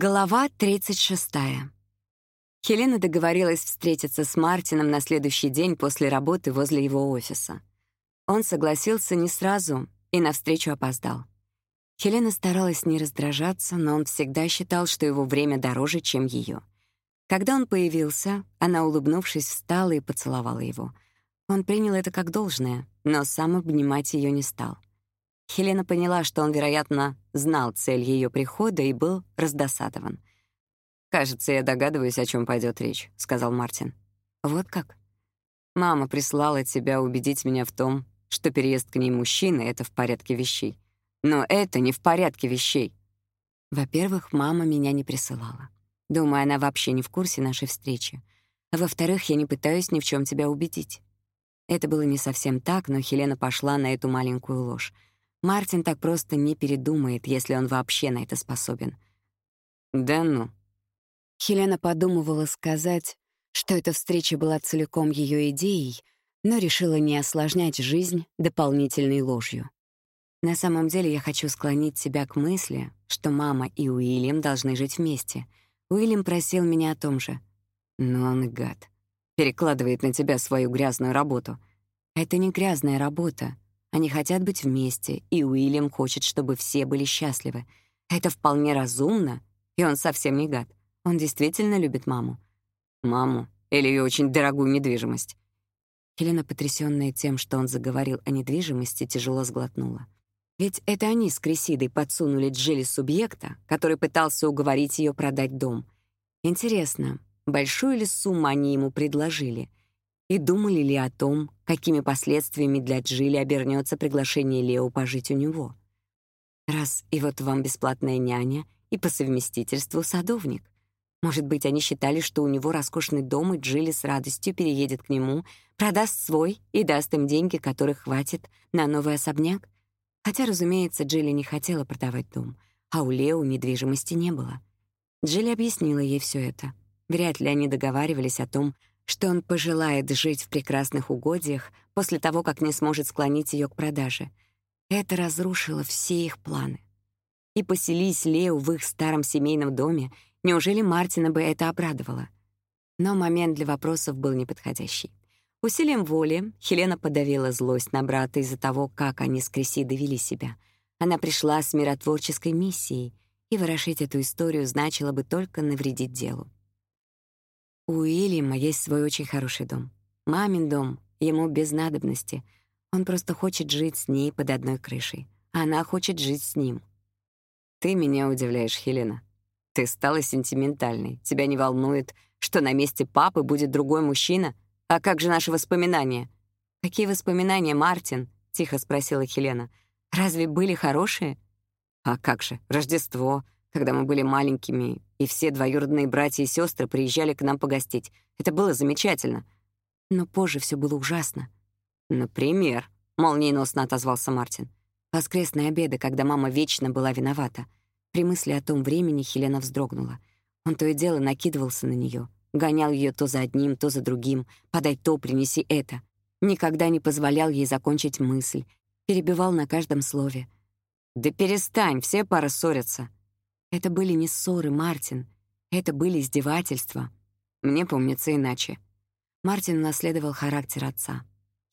Глава 36. Хелена договорилась встретиться с Мартином на следующий день после работы возле его офиса. Он согласился не сразу и навстречу опоздал. Хелена старалась не раздражаться, но он всегда считал, что его время дороже, чем ее. Когда он появился, она, улыбнувшись, встала и поцеловала его. Он принял это как должное, но сам обнимать ее не стал. Хелена поняла, что он, вероятно, знал цель ее прихода и был раздосадован. «Кажется, я догадываюсь, о чем пойдет речь», — сказал Мартин. «Вот как?» «Мама прислала тебя убедить меня в том, что переезд к ней мужчины — это в порядке вещей. Но это не в порядке вещей». Во-первых, мама меня не присылала. Думаю, она вообще не в курсе нашей встречи. Во-вторых, я не пытаюсь ни в чем тебя убедить. Это было не совсем так, но Хелена пошла на эту маленькую ложь — Мартин так просто не передумает, если он вообще на это способен. Да ну. Хелена подумывала сказать, что эта встреча была целиком ее идеей, но решила не осложнять жизнь дополнительной ложью. На самом деле я хочу склонить себя к мысли, что мама и Уильям должны жить вместе. Уильям просил меня о том же. Но он гад. Перекладывает на тебя свою грязную работу. Это не грязная работа. Они хотят быть вместе, и Уильям хочет, чтобы все были счастливы. Это вполне разумно, и он совсем не гад. Он действительно любит маму. Маму или ее очень дорогую недвижимость. Хелена, потрясённая тем, что он заговорил о недвижимости, тяжело сглотнула. Ведь это они с Крисидой подсунули Джилли субъекта, который пытался уговорить ее продать дом. Интересно, большую ли сумму они ему предложили? И думали ли о том, какими последствиями для Джилли обернется приглашение Лео пожить у него? Раз и вот вам бесплатная няня и по совместительству садовник. Может быть, они считали, что у него роскошный дом, и Джилли с радостью переедет к нему, продаст свой и даст им деньги, которых хватит на новый особняк? Хотя, разумеется, Джилли не хотела продавать дом, а у Лео недвижимости не было. Джилли объяснила ей все это. Вряд ли они договаривались о том, что он пожелает жить в прекрасных угодьях после того, как не сможет склонить ее к продаже. Это разрушило все их планы. И поселись Лео в их старом семейном доме, неужели Мартина бы это обрадовало? Но момент для вопросов был неподходящий. Усилием воли Хелена подавила злость на брата из-за того, как они с Крисидой вели себя. Она пришла с миротворческой миссией, и ворошить эту историю значило бы только навредить делу. У Уильяма есть свой очень хороший дом. Мамин дом, ему без надобности. Он просто хочет жить с ней под одной крышей. Она хочет жить с ним. Ты меня удивляешь, Хелена. Ты стала сентиментальной. Тебя не волнует, что на месте папы будет другой мужчина? А как же наши воспоминания? Какие воспоминания, Мартин? Тихо спросила Хелена. Разве были хорошие? А как же, Рождество, когда мы были маленькими, и все двоюродные братья и сестры приезжали к нам погостить. Это было замечательно. Но позже все было ужасно. «Например», — молниеносно отозвался Мартин. «Воскресные обеды, когда мама вечно была виновата». При мысли о том времени Хелена вздрогнула. Он то и дело накидывался на нее, гонял ее то за одним, то за другим, «подай то, принеси это». Никогда не позволял ей закончить мысль, перебивал на каждом слове. «Да перестань, все пары ссорятся», это были не ссоры, Мартин. Это были издевательства. Мне помнится иначе. Мартин наследовал характер отца.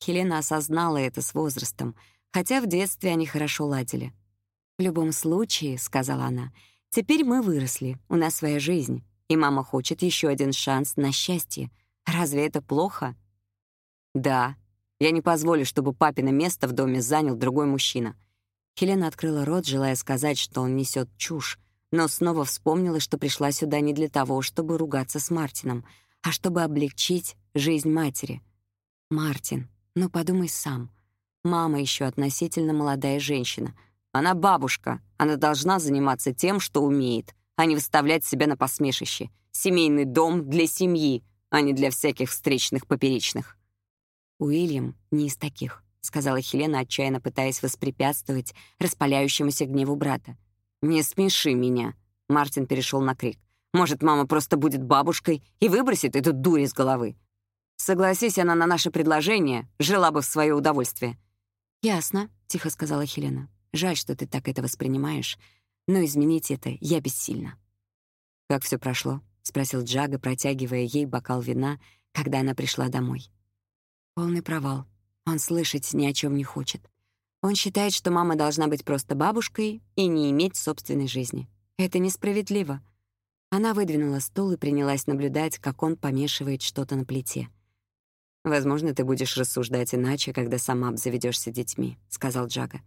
Хелена осознала это с возрастом, хотя в детстве они хорошо ладили. «В любом случае», — сказала она, — «теперь мы выросли, у нас своя жизнь, и мама хочет еще один шанс на счастье. Разве это плохо?» «Да, я не позволю, чтобы папино место в доме занял другой мужчина». Хелена открыла рот, желая сказать, что он несет чушь, но снова вспомнила, что пришла сюда не для того, чтобы ругаться с Мартином, а чтобы облегчить жизнь матери. «Мартин, ну подумай сам. Мама еще относительно молодая женщина. Она бабушка, она должна заниматься тем, что умеет, а не выставлять себя на посмешище. Семейный дом для семьи, а не для всяких встречных поперечных». «Уильям не из таких», — сказала Хелена, отчаянно пытаясь воспрепятствовать распаляющемуся гневу брата. «Не смеши меня», — Мартин перешел на крик. «Может, мама просто будет бабушкой и выбросит эту дурь из головы? Согласись она на наше предложение, жила бы в свое удовольствие». «Ясно», — тихо сказала Хелена. «Жаль, что ты так это воспринимаешь, но изменить это я бессильна». «Как все прошло?» — спросил Джага, протягивая ей бокал вина, когда она пришла домой. Полный провал. Он слышать ни о чем не хочет. Он считает, что мама должна быть просто бабушкой и не иметь собственной жизни. Это несправедливо. Она выдвинула стул и принялась наблюдать, как он помешивает что-то на плите. «Возможно, ты будешь рассуждать иначе, когда сама обзаведешься детьми», — сказал Джага.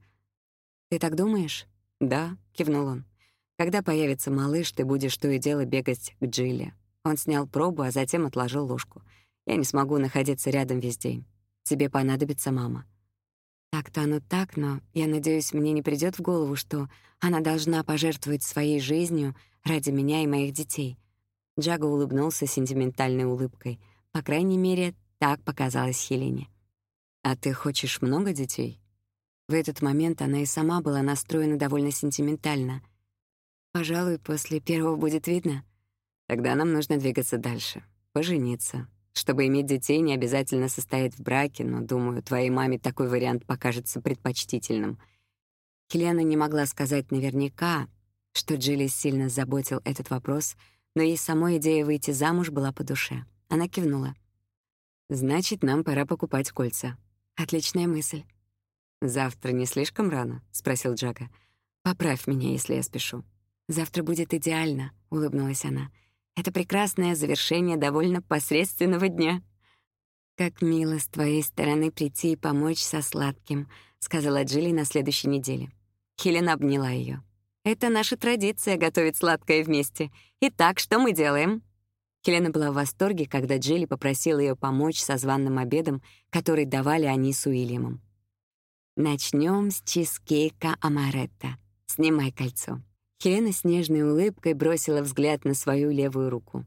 «Ты так думаешь?» «Да», — кивнул он. «Когда появится малыш, ты будешь то и дело бегать к Джилли». Он снял пробу, а затем отложил ложку. «Я не смогу находиться рядом весь день. Тебе понадобится мама». Так-то оно так, но я надеюсь, мне не придёт в голову, что она должна пожертвовать своей жизнью ради меня и моих детей. Джага улыбнулся сентиментальной улыбкой. По крайней мере, так показалось Хелене. «А ты хочешь много детей?» В этот момент она и сама была настроена довольно сентиментально. «Пожалуй, после первого будет видно. Тогда нам нужно двигаться дальше, пожениться. Чтобы иметь детей, не обязательно состоять в браке, но, думаю, твоей маме такой вариант покажется предпочтительным». Хелена не могла сказать наверняка, что Джилли сильно заботил этот вопрос, но ей самой идея выйти замуж была по душе. Она кивнула. Значит, нам пора покупать кольца. Отличная мысль. Завтра не слишком рано? спросил Джага. Поправь меня, если я спешу. Завтра будет идеально, улыбнулась она. Это прекрасное завершение довольно посредственного дня. Как мило с твоей стороны прийти и помочь со сладким, сказала Джилли на следующей неделе. Хелена обняла ее. Это наша традиция готовить сладкое вместе. Итак, что мы делаем? Хелена была в восторге, когда Джилли попросила ее помочь со званным обедом, который давали они с Уильямом. Начнем с чизкейка амаретта. Снимай кольцо». Хелена с нежной улыбкой бросила взгляд на свою левую руку.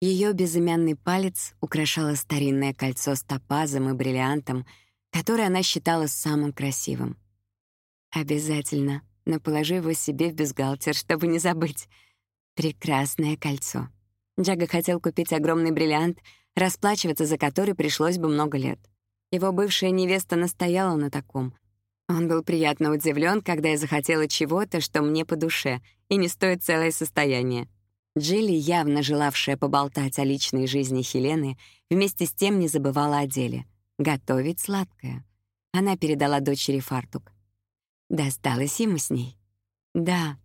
Ее безымянный палец украшало старинное кольцо с топазом и бриллиантом, которое она считала самым красивым. «Обязательно, но положи его себе в бюстгальтер, чтобы не забыть. Прекрасное кольцо». Джага хотел купить огромный бриллиант, расплачиваться за который пришлось бы много лет. Его бывшая невеста настояла на таком. Он был приятно удивлен, когда я захотела чего-то, что мне по душе, и не стоит целое состояние. Джилли, явно желавшая поболтать о личной жизни Хелены, вместе с тем не забывала о деле — готовить сладкое. Она передала дочери фартук. Досталось ему с ней. Да,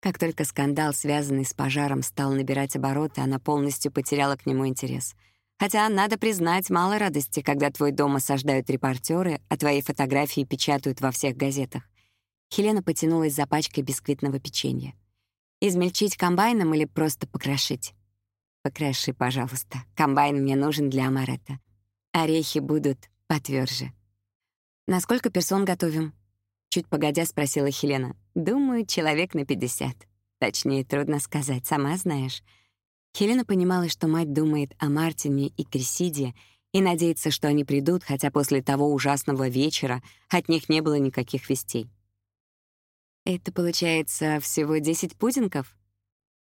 как только скандал, связанный с пожаром, стал набирать обороты, она полностью потеряла к нему интерес. Хотя, надо признать, мало радости, когда твой дом осаждают репортеры, а твои фотографии печатают во всех газетах. Хелена потянулась за пачкой бисквитного печенья. «Измельчить комбайном или просто покрошить?» «Покроши, пожалуйста. Комбайн мне нужен для амаретта. Орехи будут потверже. «На сколько персон готовим?» Чуть погодя спросила Хелена. «Думаю, человек на пятьдесят. Точнее, трудно сказать, сама знаешь». Хелена понимала, что мать думает о Мартине и Крисиде и надеется, что они придут, хотя после того ужасного вечера от них не было никаких вестей. «Это, получается, всего десять пудингов?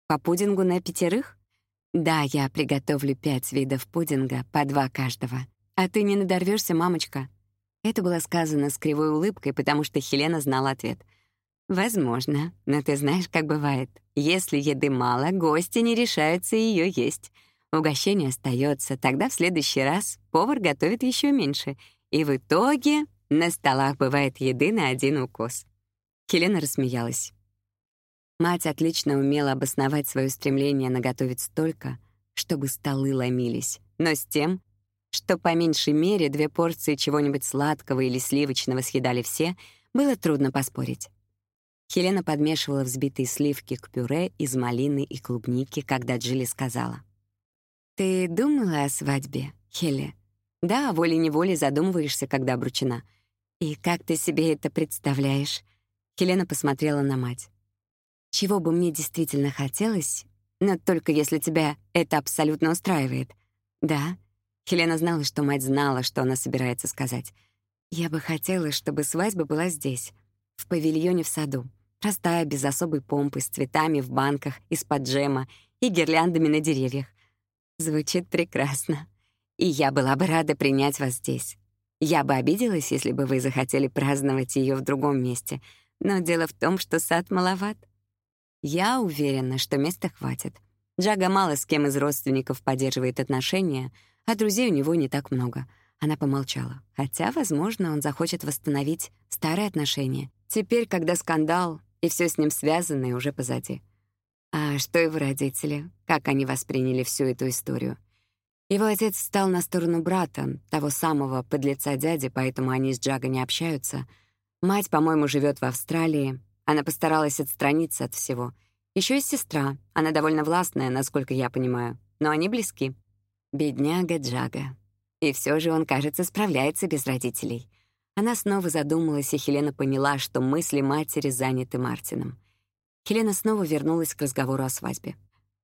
По пудингу на пятерых?» «Да, я приготовлю пять видов пудинга, по два каждого. А ты не надорвешься, мамочка?» Это было сказано с кривой улыбкой, потому что Хелена знала ответ. «Возможно, но ты знаешь, как бывает. Если еды мало, гости не решаются ее есть. Угощение остается, тогда в следующий раз повар готовит еще меньше, и в итоге на столах бывает еды на один укус». Хелена рассмеялась. Мать отлично умела обосновать свое стремление наготовить столько, чтобы столы ломились, но с тем, что по меньшей мере две порции чего-нибудь сладкого или сливочного съедали все, было трудно поспорить. Хелена подмешивала взбитые сливки к пюре из малины и клубники, когда Джилли сказала. «Ты думала о свадьбе, Хеле?» «Да, волей-неволей задумываешься, когда обручена. И как ты себе это представляешь?» Хелена посмотрела на мать. «Чего бы мне действительно хотелось, но только если тебя это абсолютно устраивает. Да, Хелена знала, что мать знала, что она собирается сказать. «Я бы хотела, чтобы свадьба была здесь, в павильоне в саду. Простая, без особой помпы, с цветами в банках, из-под джема и гирляндами на деревьях. Звучит прекрасно. И я была бы рада принять вас здесь. Я бы обиделась, если бы вы захотели праздновать ее в другом месте, но дело в том, что сад маловат. Я уверена, что места хватит. Джага мало с кем из родственников поддерживает отношения, а друзей у него не так много. Она помолчала. Хотя, возможно, он захочет восстановить старые отношения. Теперь, когда скандал и все с ним связанное уже позади. А что его родители? Как они восприняли всю эту историю? Его отец встал на сторону брата, того самого подлеца дяди, поэтому они с Джага не общаются. Мать, по-моему, живет в Австралии. Она постаралась отстраниться от всего. Еще есть сестра. Она довольно властная, насколько я понимаю. Но они близки. Бедняга Джага. И все же он, кажется, справляется без родителей. Она снова задумалась, и Хелена поняла, что мысли матери заняты Мартином. Хелена снова вернулась к разговору о свадьбе.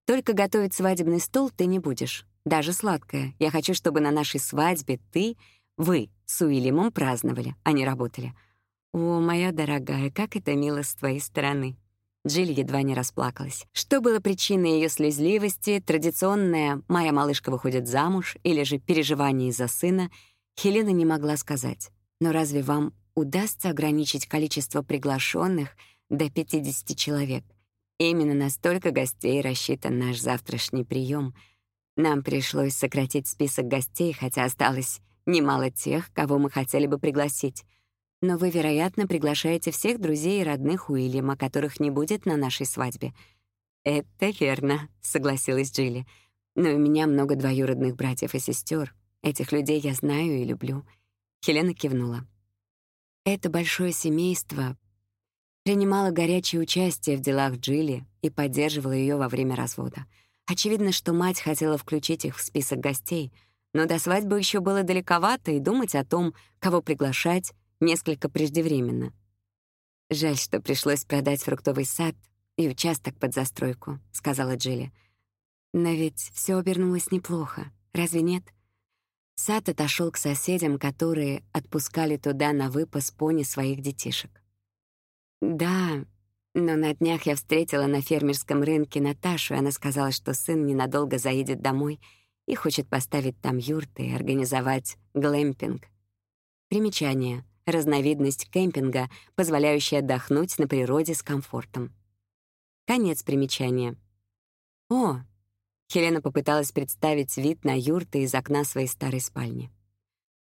«Только готовить свадебный стол ты не будешь. Даже сладкое. Я хочу, чтобы на нашей свадьбе ты, вы с Уильямом праздновали, а не работали. О, моя дорогая, как это мило с твоей стороны. Джилл едва не расплакалась. Что было причиной ее слезливости, традиционная «моя малышка выходит замуж» или же переживание из-за сына, Хелена не могла сказать. Но разве вам удастся ограничить количество приглашенных до 50 человек? Именно настолько гостей рассчитан наш завтрашний прием — нам пришлось сократить список гостей, хотя осталось немало тех, кого мы хотели бы пригласить. Но вы, вероятно, приглашаете всех друзей и родных Уильяма, которых не будет на нашей свадьбе. «Это верно», — согласилась Джилли. «Но у меня много двоюродных братьев и сестер. Этих людей я знаю и люблю». Хелена кивнула. Это большое семейство принимало горячее участие в делах Джилли и поддерживало ее во время развода — Очевидно, что мать хотела включить их в список гостей, но до свадьбы еще было далековато, и думать о том, кого приглашать, несколько преждевременно. «Жаль, что пришлось продать фруктовый сад и участок под застройку», — сказала Джилли. «Но ведь все обернулось неплохо, разве нет?» Сад отошел к соседям, которые отпускали туда на выпас пони своих детишек. «Да, но на днях я встретила на фермерском рынке Наташу, и она сказала, что сын ненадолго заедет домой и хочет поставить там юрты и организовать глэмпинг. Примечание. Разновидность кемпинга, позволяющая отдохнуть на природе с комфортом. Конец примечания. О! Хелена попыталась представить вид на юрты из окна своей старой спальни.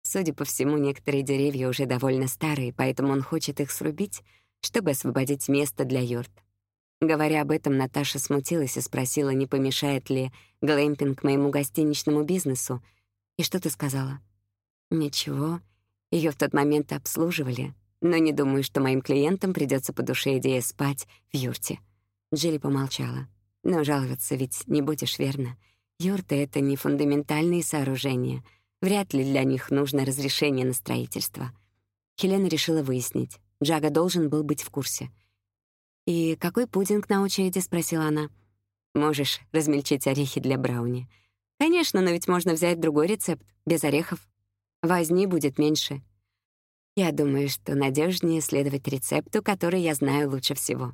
Судя по всему, некоторые деревья уже довольно старые, поэтому он хочет их срубить — чтобы освободить место для юрт. Говоря об этом, Наташа смутилась и спросила, не помешает ли глэмпинг моему гостиничному бизнесу. «И что ты сказала?» «Ничего. Ее в тот момент обслуживали, но не думаю, что моим клиентам придется по душе идея спать в юрте». Джилли помолчала. «Но жаловаться ведь не будешь, верно? Юрты — это не фундаментальные сооружения. Вряд ли для них нужно разрешение на строительство». Хелена решила выяснить, Джага должен был быть в курсе. «И какой пудинг на очереди?» — спросила она. «Можешь размельчить орехи для брауни». «Конечно, но ведь можно взять другой рецепт, без орехов. Возни будет меньше». «Я думаю, что надежнее следовать рецепту, который я знаю лучше всего».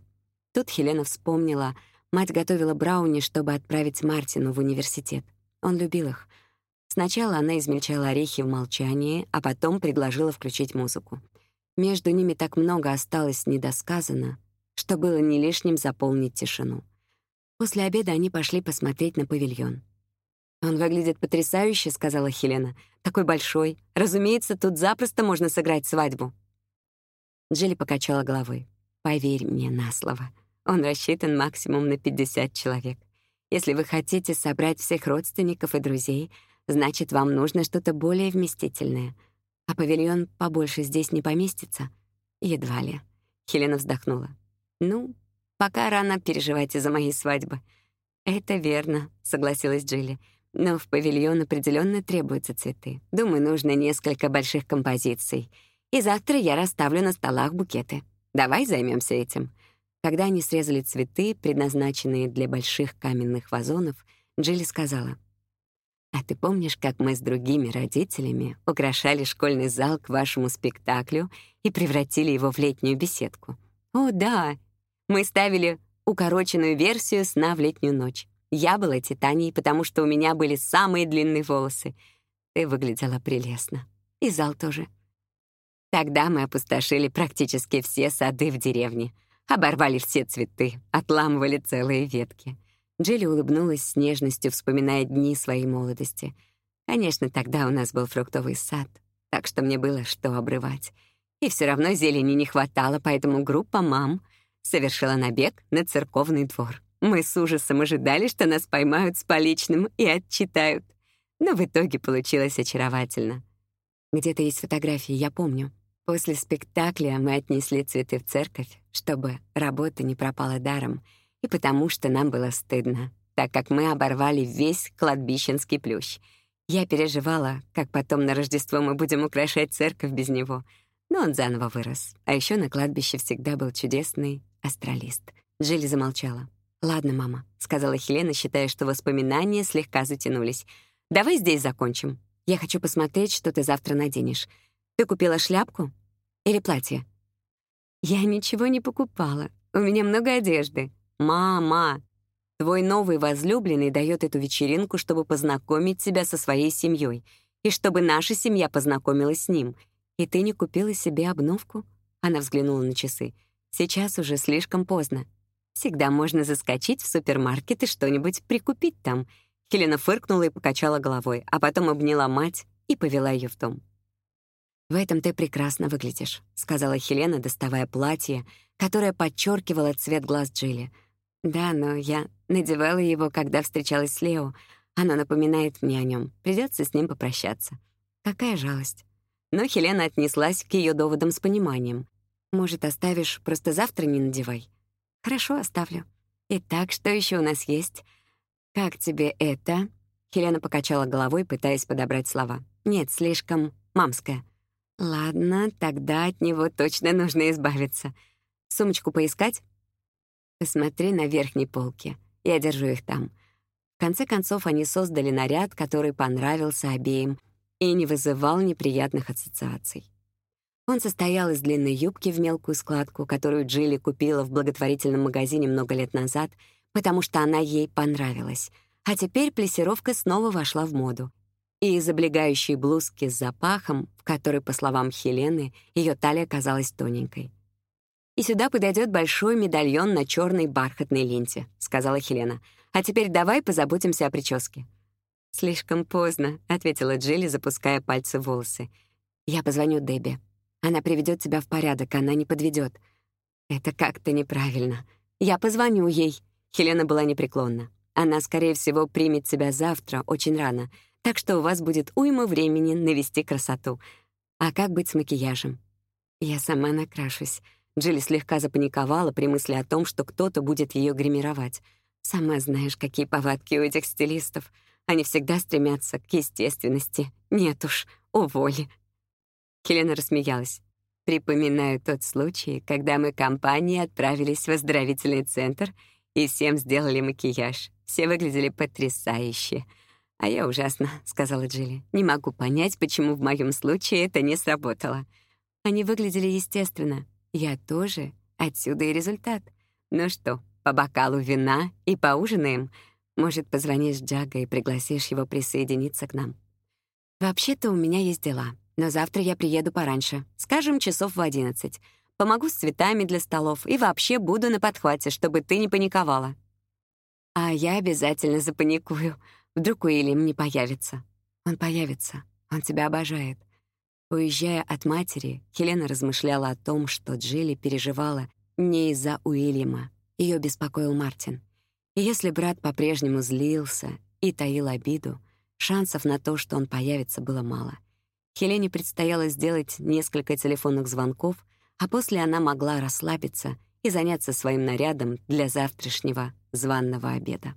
Тут Хелена вспомнила, мать готовила брауни, чтобы отправить Мартину в университет. Он любил их. Сначала она измельчала орехи в молчании, а потом предложила включить музыку. Между ними так много осталось недосказано, что было не лишним заполнить тишину. После обеда они пошли посмотреть на павильон. «Он выглядит потрясающе», — сказала Хелена. «Такой большой. Разумеется, тут запросто можно сыграть свадьбу». Джилли покачала головой. «Поверь мне на слово. Он рассчитан максимум на 50 человек. Если вы хотите собрать всех родственников и друзей, значит, вам нужно что-то более вместительное — а павильон побольше здесь не поместится? Едва ли. Хелена вздохнула. Ну, пока рано переживать из-за моей свадьбы. Это верно, согласилась Джилли. Но в павильон определенно требуются цветы. Думаю, нужно несколько больших композиций. И завтра я расставлю на столах букеты. Давай займемся этим. Когда они срезали цветы, предназначенные для больших каменных вазонов, Джилли сказала — а ты помнишь, как мы с другими родителями украшали школьный зал к вашему спектаклю и превратили его в летнюю беседку? О, да. Мы ставили укороченную версию «Сна в летнюю ночь». Я была Титанией, потому что у меня были самые длинные волосы. Ты выглядела прелестно. И зал тоже. Тогда мы опустошили практически все сады в деревне. Оборвали все цветы, отламывали целые ветки. Джилли улыбнулась с нежностью, вспоминая дни своей молодости. Конечно, тогда у нас был фруктовый сад, так что мне было что обрывать. И все равно зелени не хватало, поэтому группа мам совершила набег на церковный двор. Мы с ужасом ожидали, что нас поймают с поличным и отчитают. Но в итоге получилось очаровательно. Где-то есть фотографии, я помню. После спектакля мы отнесли цветы в церковь, чтобы работа не пропала даром, и потому что нам было стыдно, так как мы оборвали весь кладбищенский плющ. Я переживала, как потом на Рождество мы будем украшать церковь без него. Но он заново вырос. А еще на кладбище всегда был чудесный астралист. Джилли замолчала. «Ладно, мама», — сказала Хелена, считая, что воспоминания слегка затянулись. «Давай здесь закончим. Я хочу посмотреть, что ты завтра наденешь. Ты купила шляпку? Или платье?» «Я ничего не покупала. У меня много одежды». «Мама, твой новый возлюбленный дает эту вечеринку, чтобы познакомить тебя со своей семьей, и чтобы наша семья познакомилась с ним. И ты не купила себе обновку?» Она взглянула на часы. «Сейчас уже слишком поздно. Всегда можно заскочить в супермаркет и что-нибудь прикупить там». Хелена фыркнула и покачала головой, а потом обняла мать и повела ее в дом. «В этом ты прекрасно выглядишь», — сказала Хелена, доставая платье, которое подчеркивало цвет глаз Джилли. «Да, но я надевала его, когда встречалась с Лео. Оно напоминает мне о нем. Придется с ним попрощаться. Какая жалость». Но Хелена отнеслась к ее доводам с пониманием. «Может, оставишь, просто завтра не надевай?» «Хорошо, оставлю. Итак, что еще у нас есть?» «Как тебе это?» Хелена покачала головой, пытаясь подобрать слова. «Нет, слишком мамское». Ладно, тогда от него точно нужно избавиться. Сумочку поискать? Посмотри на верхней полке. Я держу их там. В конце концов, они создали наряд, который понравился обеим и не вызывал неприятных ассоциаций. Он состоял из длинной юбки в мелкую складку, которую Джилли купила в благотворительном магазине много лет назад, потому что она ей понравилась. А теперь плесировка снова вошла в моду и из облегающей блузки с запахом, в которой, по словам Хелены, ее талия казалась тоненькой. «И сюда подойдет большой медальон на черной бархатной ленте», — сказала Хелена. «А теперь давай позаботимся о прическе». «Слишком поздно», — ответила Джилли, запуская пальцы в волосы. «Я позвоню Дебби. Она приведет тебя в порядок, она не подведет. «Это как-то неправильно. Я позвоню ей». Хелена была непреклонна. «Она, скорее всего, примет тебя завтра, очень рано так что у вас будет уйма времени навести красоту. А как быть с макияжем? Я сама накрашусь. Джилли слегка запаниковала при мысли о том, что кто-то будет ее гримировать. Сама знаешь, какие повадки у этих стилистов. Они всегда стремятся к естественности. Нет уж, уволи. Хелена рассмеялась. Припоминаю тот случай, когда мы компанией отправились в оздоровительный центр и всем сделали макияж. Все выглядели потрясающе — «А я ужасно», — сказала Джилли. «Не могу понять, почему в моем случае это не сработало. Они выглядели естественно. Я тоже. Отсюда и результат. Ну что, по бокалу вина и поужинаем? Может, позвонишь Джага и пригласишь его присоединиться к нам? Вообще-то у меня есть дела, но завтра я приеду пораньше, скажем, часов в одиннадцать. Помогу с цветами для столов и вообще буду на подхвате, чтобы ты не паниковала». «А я обязательно запаникую», Вдруг Уильям не появится. Он появится. Он тебя обожает. Уезжая от матери, Хелена размышляла о том, что Джилли переживала не из-за Уильяма. Ее беспокоил Мартин. И если брат по-прежнему злился и таил обиду, шансов на то, что он появится, было мало. Хелене предстояло сделать несколько телефонных звонков, а после она могла расслабиться и заняться своим нарядом для завтрашнего званного обеда.